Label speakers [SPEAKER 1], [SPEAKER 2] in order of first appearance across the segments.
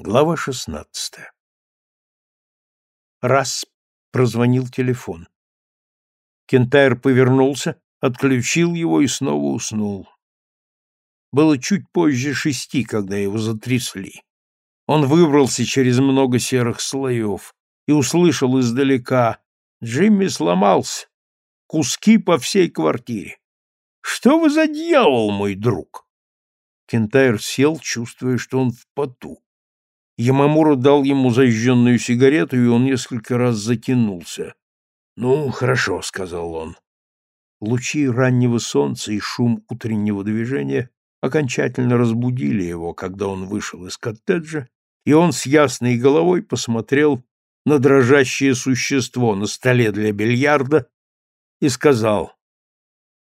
[SPEAKER 1] Глава шестнадцатая. Раз прозвонил телефон. Кентайр повернулся, отключил его и снова уснул. Было чуть позже шести, когда его затрясли. Он выбрался через много серых слоев и услышал издалека «Джимми сломался. Куски по всей квартире. Что вы за дьявол, мой друг?» Кентайр сел, чувствуя, что он в поту. Ямамура дал ему зажженную сигарету, и он несколько раз затянулся. «Ну, хорошо», — сказал он. Лучи раннего солнца и шум утреннего движения окончательно разбудили его, когда он вышел из коттеджа, и он с ясной головой посмотрел на дрожащее существо на столе для бильярда и сказал,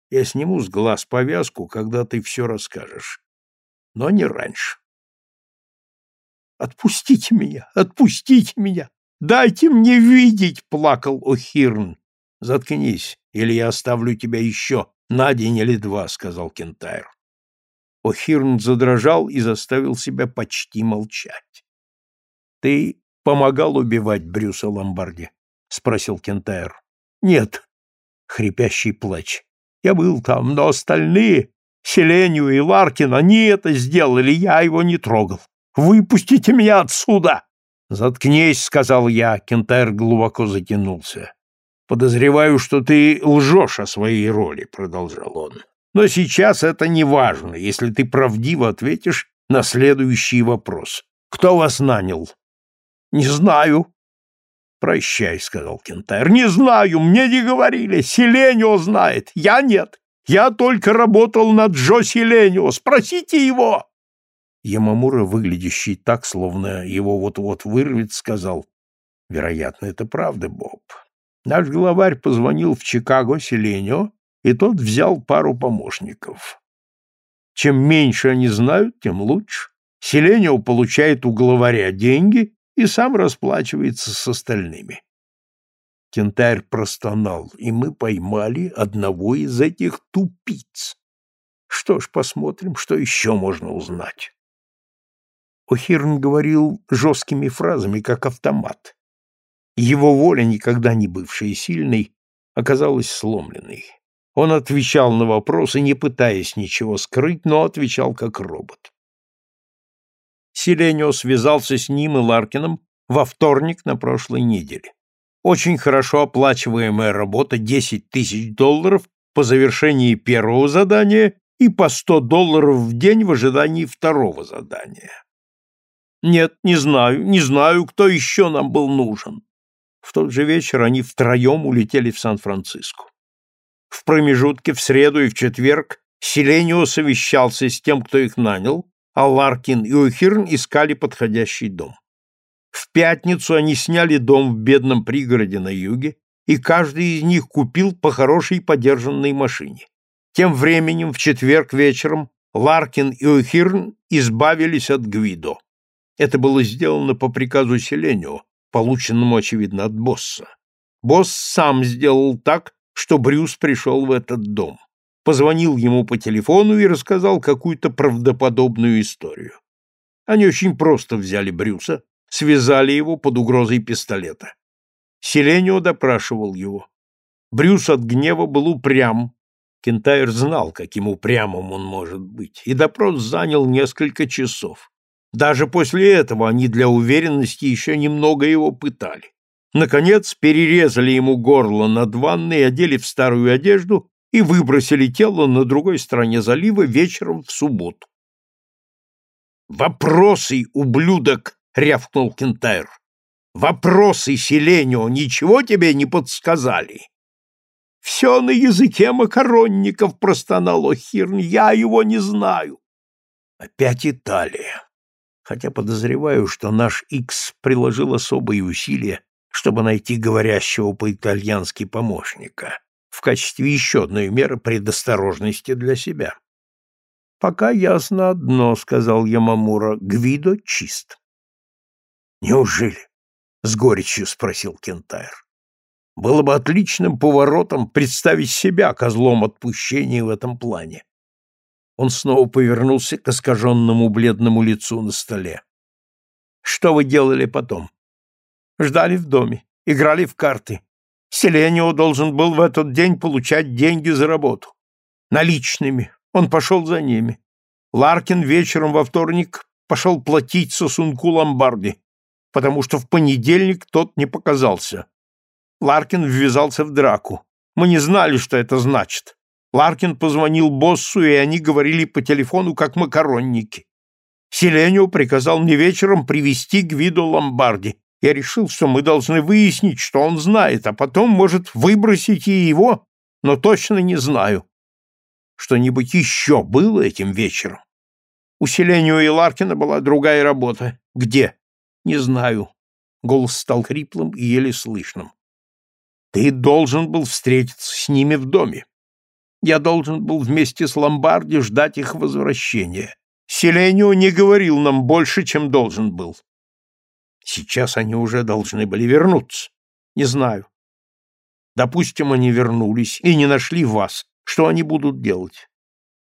[SPEAKER 1] «Я сниму с глаз повязку, когда ты все расскажешь, но не раньше». Отпустите меня, отпустите меня! Дайте мне видеть!» — плакал О'Хирн. «Заткнись, или я оставлю тебя еще на день или два», — сказал Кентайр. О'Хирн задрожал и заставил себя почти молчать. «Ты помогал убивать Брюса Ломбарди?» — спросил Кентайр. «Нет», — хрипящий плач. «Я был там, но остальные, Селению и Ларкин, они это сделали, я его не трогал. Выпустите меня отсюда!» «Заткнись», — сказал я. Кентайр глубоко затянулся. «Подозреваю, что ты лжешь о своей роли», — продолжал он. «Но сейчас это не важно, если ты правдиво ответишь на следующий вопрос. Кто вас нанял?» «Не знаю». «Прощай», — сказал Кентайр. «Не знаю, мне не говорили. Селенио знает. Я нет. Я только работал над Джо Селенио. Спросите его!» Ямамура, выглядящий так, словно его вот-вот вырвет, сказал, «Вероятно, это правда, Боб. Наш главарь позвонил в Чикаго Селенио, и тот взял пару помощников. Чем меньше они знают, тем лучше. Селенио получает у главаря деньги и сам расплачивается с остальными. Кентарь простонал, и мы поймали одного из этих тупиц. Что ж, посмотрим, что еще можно узнать. О'Хирн говорил жесткими фразами, как автомат. Его воля, никогда не бывшая сильной, оказалась сломленной. Он отвечал на вопросы, не пытаясь ничего скрыть, но отвечал как робот. Селенио связался с ним и Ларкином во вторник на прошлой неделе. Очень хорошо оплачиваемая работа 10 тысяч долларов по завершении первого задания и по 100 долларов в день в ожидании второго задания. Нет, не знаю, не знаю, кто еще нам был нужен. В тот же вечер они втроем улетели в Сан-Франциско. В промежутке в среду и в четверг Селенио совещался с тем, кто их нанял, а Ларкин и Ухирн искали подходящий дом. В пятницу они сняли дом в бедном пригороде на юге, и каждый из них купил по хорошей подержанной машине. Тем временем в четверг вечером Ларкин и Ухирн избавились от Гвидо. Это было сделано по приказу Селенио, полученному, очевидно, от босса. Босс сам сделал так, что Брюс пришел в этот дом. Позвонил ему по телефону и рассказал какую-то правдоподобную историю. Они очень просто взяли Брюса, связали его под угрозой пистолета. Селенио допрашивал его. Брюс от гнева был упрям. Кентайр знал, каким упрямым он может быть, и допрос занял несколько часов. Даже после этого они для уверенности еще немного его пытали. Наконец, перерезали ему горло над ванной, одели в старую одежду и выбросили тело на другой стороне залива вечером в субботу. «Вопросы, ублюдок!» — рявкнул Кентайр. «Вопросы, Селенио, ничего тебе не подсказали?» «Все на языке макаронников», — простонал О'Хирн, — «я его не знаю». Опять Италия хотя подозреваю, что наш Икс приложил особые усилия, чтобы найти говорящего по-итальянски помощника в качестве еще одной меры предосторожности для себя. «Пока ясно одно», — сказал Ямамура, — «Гвидо чист». «Неужели?» — с горечью спросил Кентайр. «Было бы отличным поворотом представить себя козлом отпущения в этом плане. Он снова повернулся к искаженному бледному лицу на столе. Что вы делали потом? Ждали в доме, играли в карты. Селенио должен был в этот день получать деньги за работу. Наличными. Он пошел за ними. Ларкин вечером во вторник пошел платить сосунку ломбарди, потому что в понедельник тот не показался. Ларкин ввязался в драку. Мы не знали, что это значит. Ларкин позвонил боссу, и они говорили по телефону, как макаронники. Селенио приказал мне вечером привести Гвидо Ломбарди. Я решил, что мы должны выяснить, что он знает, а потом, может, выбросить и его, но точно не знаю. Что-нибудь еще было этим вечером? У Селенио и Ларкина была другая работа. Где? Не знаю. Голос стал хриплым и еле слышным. Ты должен был встретиться с ними в доме. Я должен был вместе с Ломбарди ждать их возвращения. Селенио не говорил нам больше, чем должен был. Сейчас они уже должны были вернуться. Не знаю. Допустим, они вернулись и не нашли вас. Что они будут делать?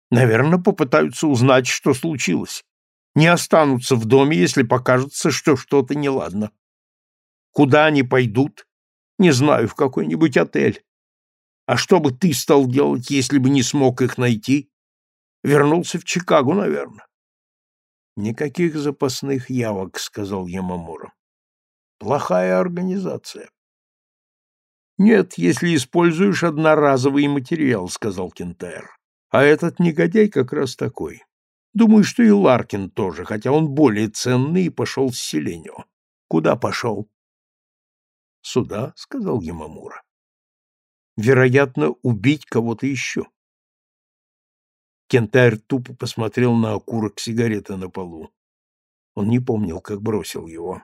[SPEAKER 1] Наверное, попытаются узнать, что случилось. Не останутся в доме, если покажется, что что-то неладно. Куда они пойдут? Не знаю, в какой-нибудь отель. А что бы ты стал делать, если бы не смог их найти? Вернулся в Чикаго, наверное. Никаких запасных явок, сказал Ямамура. Плохая организация. Нет, если используешь одноразовый материал, сказал Кентайр. А этот негодяй как раз такой. Думаю, что и Ларкин тоже, хотя он более ценный и пошел с селением. Куда пошел? Сюда, сказал Ямамура. Вероятно, убить кого-то еще. Кентайр тупо посмотрел на окурок сигареты на полу. Он не помнил, как бросил его.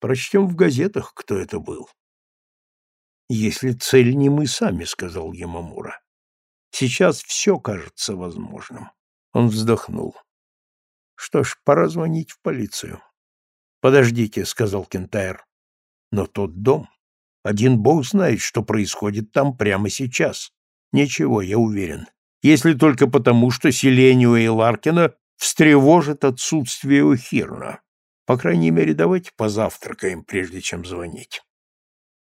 [SPEAKER 1] Прочтем в газетах, кто это был. Если цель не мы сами, сказал Ямамура. Сейчас все кажется возможным. Он вздохнул. Что ж, пора звонить в полицию. Подождите, сказал Кентайр. Но тот дом, один бог знает, что происходит там прямо сейчас. Ничего, я уверен если только потому, что Селенио и Ларкина встревожит отсутствие Ухирна. По крайней мере, давайте позавтракаем, прежде чем звонить.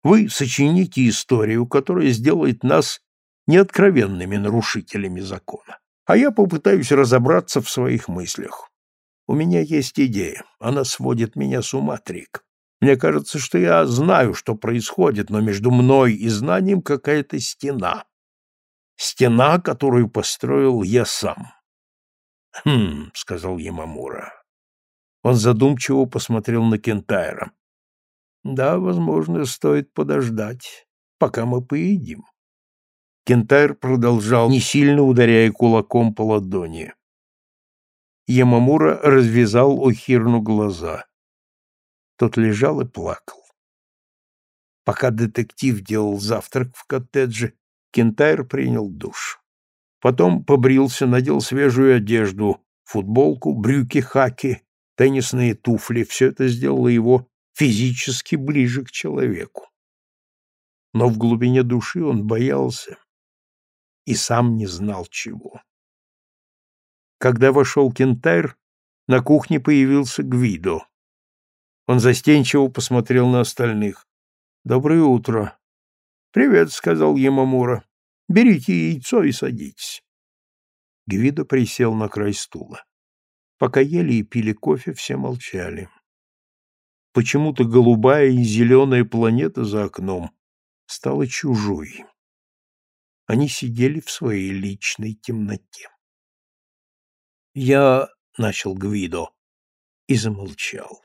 [SPEAKER 1] Вы сочините историю, которая сделает нас неоткровенными нарушителями закона, а я попытаюсь разобраться в своих мыслях. У меня есть идея, она сводит меня с ума, Трик. Мне кажется, что я знаю, что происходит, но между мной и знанием какая-то стена. Стена, которую построил я сам. Хм, сказал Ямамура. Он задумчиво посмотрел на Кентайра. Да, возможно, стоит подождать, пока мы поедим. Кентайр продолжал, не сильно ударяя кулаком по ладони. Ямамура развязал Охирну глаза. Тот лежал и плакал. Пока детектив делал завтрак в коттедже, Кентайр принял душ. Потом побрился, надел свежую одежду, футболку, брюки, хаки, теннисные туфли. Все это сделало его физически ближе к человеку. Но в глубине души он боялся и сам не знал чего. Когда вошел Кентайр, на кухне появился Гвидо. Он застенчиво посмотрел на остальных. «Доброе утро. «Привет», — сказал Ямамура. «Берите яйцо и садитесь». Гвидо присел на край стула. Пока ели и пили кофе, все молчали. Почему-то голубая и зеленая планета за окном стала чужой. Они сидели в своей личной темноте. «Я...» — начал Гвидо и замолчал.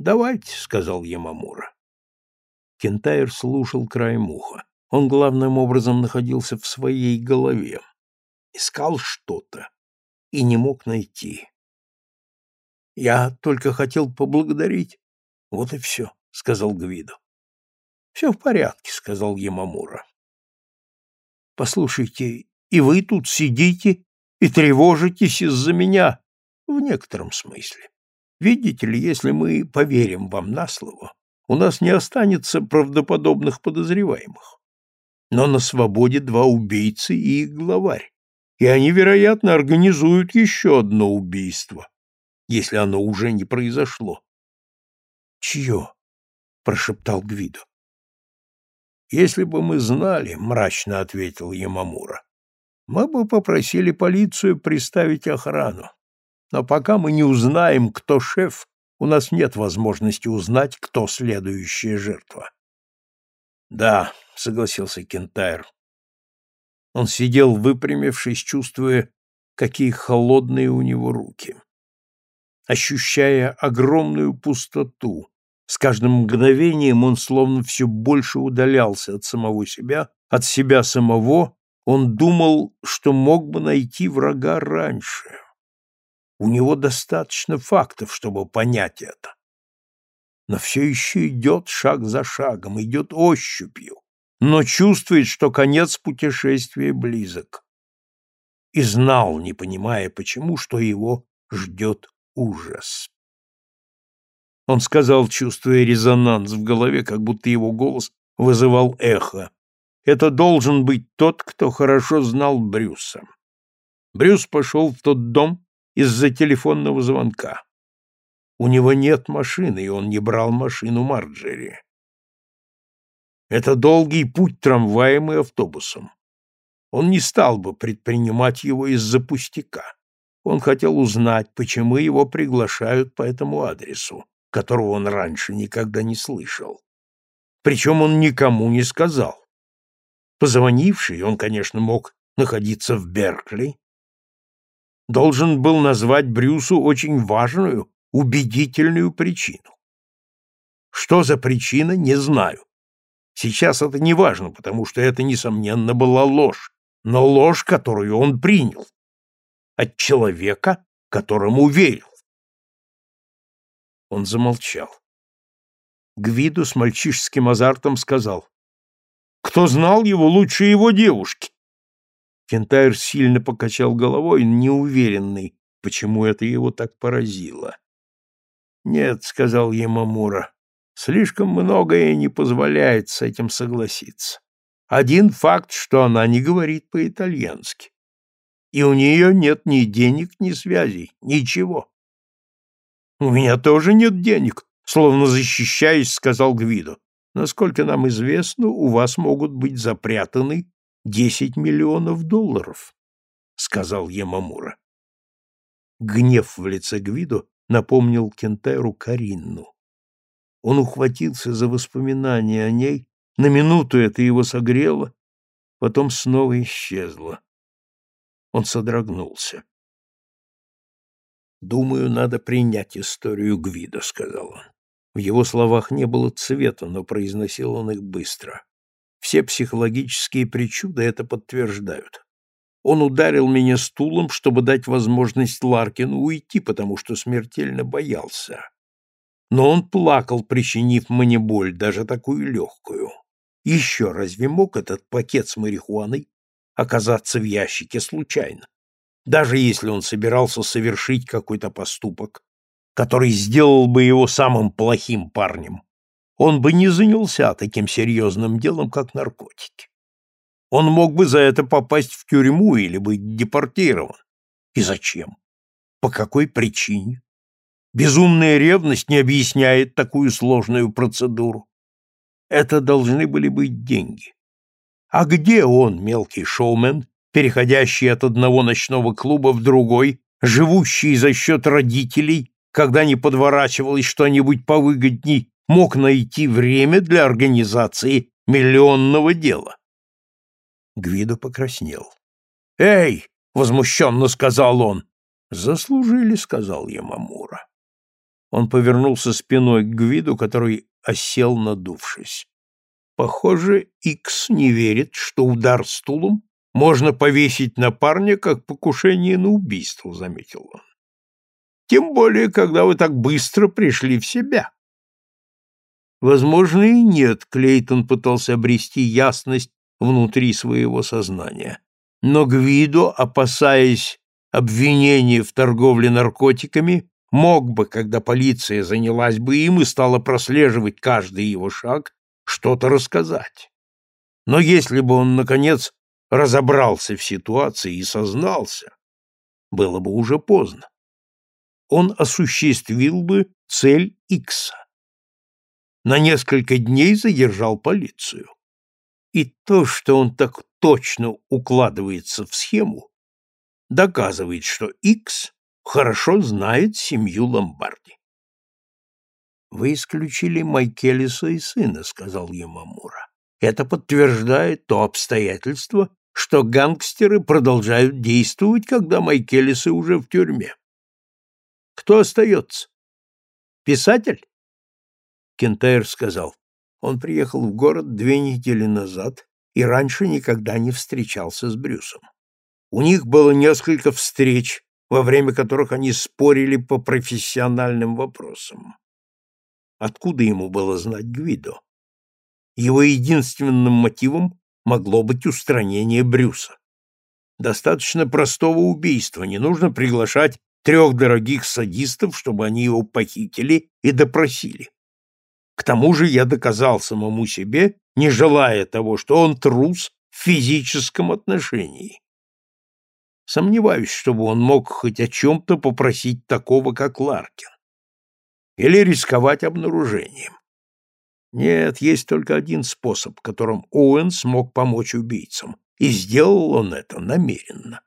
[SPEAKER 1] «Давайте», — сказал Ямамура. Кентайр слушал краем уха. Он главным образом находился в своей голове. Искал что-то и не мог найти. «Я только хотел поблагодарить. Вот и все», — сказал Гвидо. «Все в порядке», — сказал Ямамура. «Послушайте, и вы тут сидите и тревожитесь из-за меня в некотором смысле. Видите ли, если мы поверим вам на слово, у нас не останется правдоподобных подозреваемых. Но на свободе два убийцы и их главарь, и они, вероятно, организуют еще одно убийство. если оно уже не произошло.
[SPEAKER 2] «Чье?» — прошептал Гвидо.
[SPEAKER 1] «Если бы мы знали, — мрачно ответил Ямамура, — мы бы попросили полицию приставить охрану. Но пока мы не узнаем, кто шеф, у нас нет возможности узнать, кто следующая жертва». «Да», — согласился Кентайр. Он сидел, выпрямившись, чувствуя, какие холодные у него руки. Ощущая огромную пустоту, с каждым мгновением он словно все больше удалялся от самого себя, от себя самого, он думал, что мог бы найти врага раньше. У него достаточно фактов, чтобы понять это. Но все еще идет шаг за шагом, идет ощупью, но чувствует, что конец путешествия близок. И знал, не понимая почему, что его ждет ужас. Он сказал, чувствуя резонанс в голове, как будто его голос вызывал эхо. Это должен быть тот, кто хорошо знал Брюса. Брюс пошел в тот дом из-за телефонного звонка. У него нет машины, и он не брал машину Марджери. Это долгий путь трамваем и автобусом. Он не стал бы предпринимать его из-за пустяка. Он хотел узнать, почему его приглашают по этому адресу которого он раньше никогда не слышал. Причем он никому не сказал. Позвонивший, он, конечно, мог находиться в Беркли, должен был назвать Брюсу очень важную, убедительную причину. Что за причина, не знаю. Сейчас это не важно, потому что это, несомненно, была ложь, но ложь, которую он принял. От человека, которому верил. Он замолчал. Гвиду с мальчишеским азартом сказал. «Кто знал его лучше его девушки?» Кентайр сильно покачал головой, неуверенный, почему это его так поразило. «Нет», — сказал Ямамура, — «слишком многое не позволяет с этим согласиться. Один факт, что она не говорит по-итальянски. И у нее нет ни денег, ни связей, ничего. «У меня тоже нет денег», — словно защищаясь, сказал Гвидо. «Насколько нам известно, у вас могут быть запрятаны десять миллионов долларов», — сказал Ямамура. Гнев в лице Гвидо напомнил Кентайру Каринну. Он ухватился за воспоминания о ней, на минуту это его согрело, потом снова исчезло. Он содрогнулся. «Думаю, надо принять историю Гвида», — сказал он. В его словах не было цвета, но произносил он их быстро. Все психологические причуды это подтверждают. Он ударил меня стулом, чтобы дать возможность Ларкину уйти, потому что смертельно боялся. Но он плакал, причинив мне боль, даже такую легкую. Еще разве мог этот пакет с марихуаной оказаться в ящике случайно? даже если он собирался совершить какой-то поступок, который сделал бы его самым плохим парнем, он бы не занялся таким серьезным делом, как наркотики. Он мог бы за это попасть в тюрьму или быть депортирован. И зачем? По какой причине? Безумная ревность не объясняет такую сложную процедуру. Это должны были быть деньги. А где он, мелкий шоумен, переходящий от одного ночного клуба в другой, живущий за счет родителей, когда не подворачивалось что-нибудь повыгодней, мог найти время для организации миллионного дела. Гвидо покраснел. «Эй!» — возмущенно сказал он. «Заслужили», — сказал Ямамура. Он повернулся спиной к Гвиду, который осел, надувшись. Похоже, Икс не верит, что удар стулом можно повесить на парня как покушение на убийство, заметил он. Тем более, когда вы так быстро пришли в себя. Возможно, и нет, Клейтон пытался обрести ясность внутри своего сознания. Но Гвидо, опасаясь обвинения в торговле наркотиками, мог бы, когда полиция занялась бы им и стала прослеживать каждый его шаг, что-то рассказать. Но если бы он, наконец, разобрался в ситуации и сознался, было бы уже поздно. он осуществил бы цель Икса. На несколько дней задержал полицию. И то, что он так точно укладывается в схему, доказывает, что Икс хорошо знает семью Ломбарди. «Вы исключили Майкелиса и сына», — сказал Ямамура. «Это подтверждает то обстоятельство, что гангстеры продолжают действовать, когда Майкелисы уже в тюрьме. Кто остается? Писатель?» Кентайр сказал. Он приехал в город две недели назад и раньше никогда не встречался с Брюсом. У них было несколько встреч, во время которых они спорили по профессиональным вопросам. Откуда ему было знать Гвидо? Его единственным мотивом могло быть устранение Брюса. Достаточно простого убийства, не нужно приглашать трех дорогих садистов, чтобы они его похитили и допросили. К тому же я доказал самому себе, не желая того, что он трус в физическом отношении. Сомневаюсь, чтобы он мог хоть о чем-то попросить такого, как Ларкин или рисковать обнаружением. Нет, есть только один способ, которым Оуэн смог помочь убийцам, и сделал он это намеренно.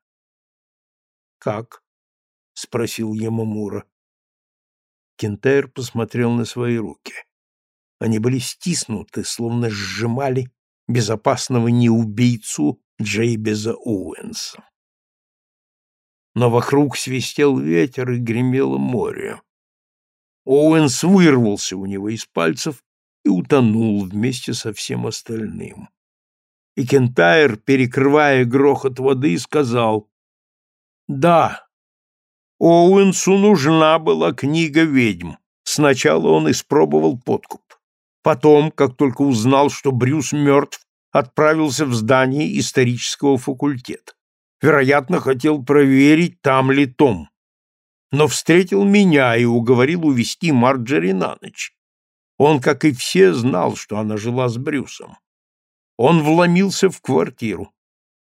[SPEAKER 1] «Как?» — спросил Ямамура. Кентер посмотрел на свои руки. Они были стиснуты, словно сжимали безопасного неубийцу Джейбеза Оуэнса. Но вокруг свистел ветер и гремело море. Оуэнс вырвался у него из пальцев и утонул вместе со всем остальным. И Кентайр, перекрывая грохот воды, сказал, «Да, Оуэнсу нужна была книга ведьм. Сначала он испробовал подкуп. Потом, как только узнал, что Брюс мертв, отправился в здание исторического факультета. Вероятно, хотел проверить, там ли Том но встретил меня и уговорил увезти Марджери на ночь. Он, как и все, знал, что она жила с Брюсом. Он вломился в квартиру.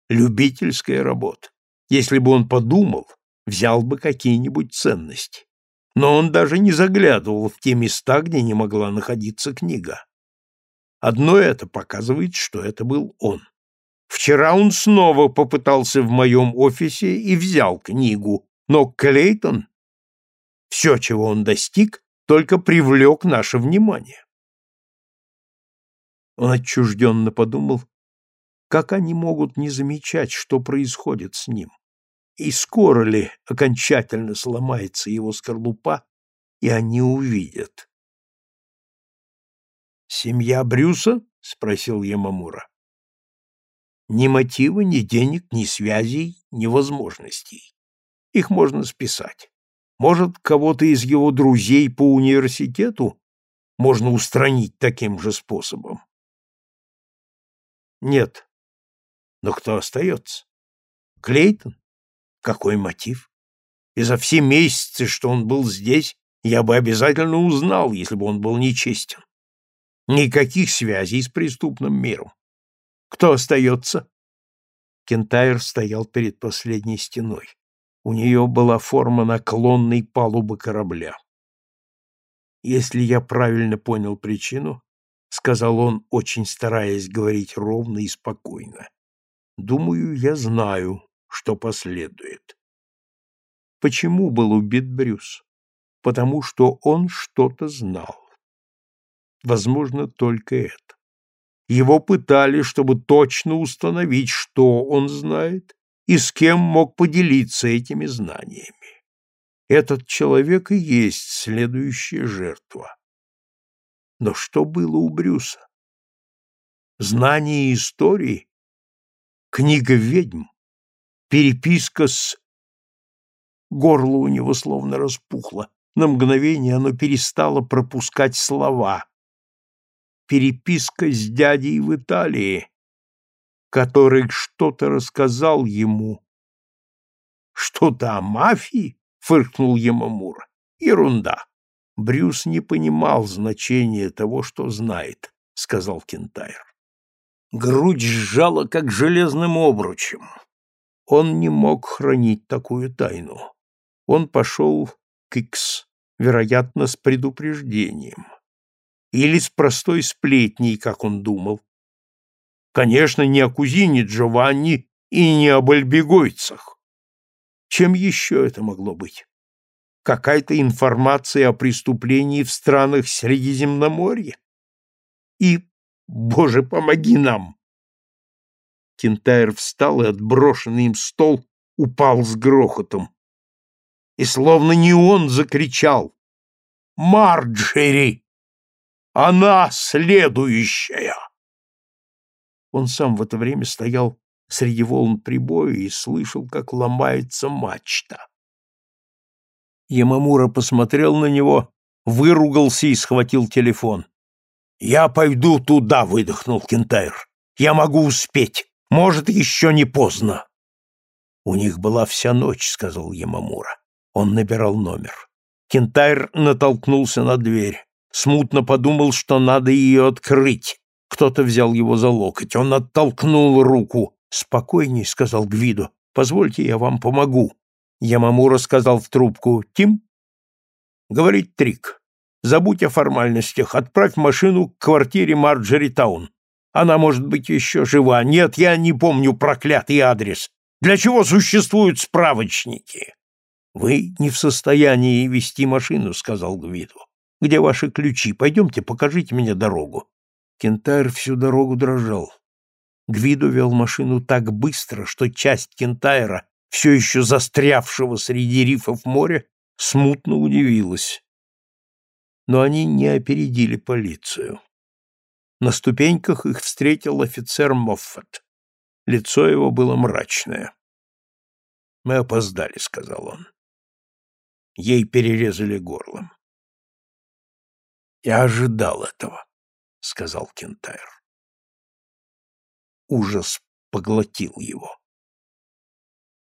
[SPEAKER 1] Любительская работа. Если бы он подумал, взял бы какие-нибудь ценности. Но он даже не заглядывал в те места, где не могла находиться книга. Одно это показывает, что это был он. Вчера он снова попытался в моем офисе и взял книгу, но Клейтон, все, чего он достиг, только привлек наше внимание. Он отчужденно подумал, как они могут не замечать, что происходит с ним, и скоро ли окончательно сломается его скорлупа, и они увидят. «Семья Брюса?» — спросил Ямамура. «Ни мотива, ни денег, ни связей, ни возможностей. Их можно списать. Может, кого-то из его друзей по университету можно устранить таким же способом? Нет. Но кто остается? Клейтон? Какой мотив? И за все месяцы, что он был здесь, я бы обязательно узнал, если бы он был нечестен. Никаких связей с преступным миром. Кто остается? Кентайр стоял перед последней стеной. У нее была форма наклонной палубы корабля. «Если я правильно понял причину, — сказал он, очень стараясь говорить ровно и спокойно, — думаю, я знаю, что последует. Почему был убит Брюс? Потому что он что-то знал. Возможно, только это. Его пытали, чтобы точно установить, что он знает и с кем мог поделиться этими знаниями. Этот человек и есть следующая жертва. Но что было у Брюса? Знание истории? Книга ведьм? Переписка с... Горло у него словно распухло. На мгновение оно перестало пропускать слова. Переписка с дядей в Италии который что-то рассказал ему. «Что-то о мафии?» — фыркнул Ямамура. «Ерунда. Брюс не понимал значения того, что знает», — сказал Кентайр. Грудь сжала, как железным обручем. Он не мог хранить такую тайну. Он пошел Кикс, вероятно, с предупреждением. Или с простой сплетней, как он думал. Конечно, не о кузине Джованни и не об альбегойцах. Чем еще это могло быть? Какая-то информация о преступлении в странах Средиземноморья? И, Боже, помоги нам! Кентайр встал, и отброшенный им стол упал с грохотом. И словно не он закричал «Марджери! Она следующая!» Он сам в это время стоял среди волн прибоя и слышал, как ломается мачта. Ямамура посмотрел на него, выругался и схватил телефон. «Я пойду туда», — выдохнул Кентайр. «Я могу успеть. Может, еще не поздно». «У них была вся ночь», — сказал Ямамура. Он набирал номер. Кентайр натолкнулся на дверь. Смутно подумал, что надо ее открыть. Кто-то взял его за локоть. Он оттолкнул руку. «Спокойней», — сказал Гвидо. «Позвольте, я вам помогу». Ямамура сказал в трубку. «Тим?» «Говорит Трик. Забудь о формальностях. Отправь машину к квартире Марджери Таун. Она может быть еще жива. Нет, я не помню проклятый адрес. Для чего существуют справочники? Вы не в состоянии вести машину, сказал Гвиду. Где ваши ключи? Пойдемте, покажите мне дорогу. Кентайр всю дорогу дрожал. Гвиду вел машину так быстро, что часть Кентайра, все еще застрявшего среди рифов моря, смутно удивилась. Но они не опередили полицию. На ступеньках их встретил офицер Моффат. Лицо его было мрачное. «Мы опоздали», — сказал он. Ей перерезали горлом. «Я ожидал этого», — сказал Кентайр. Ужас поглотил его.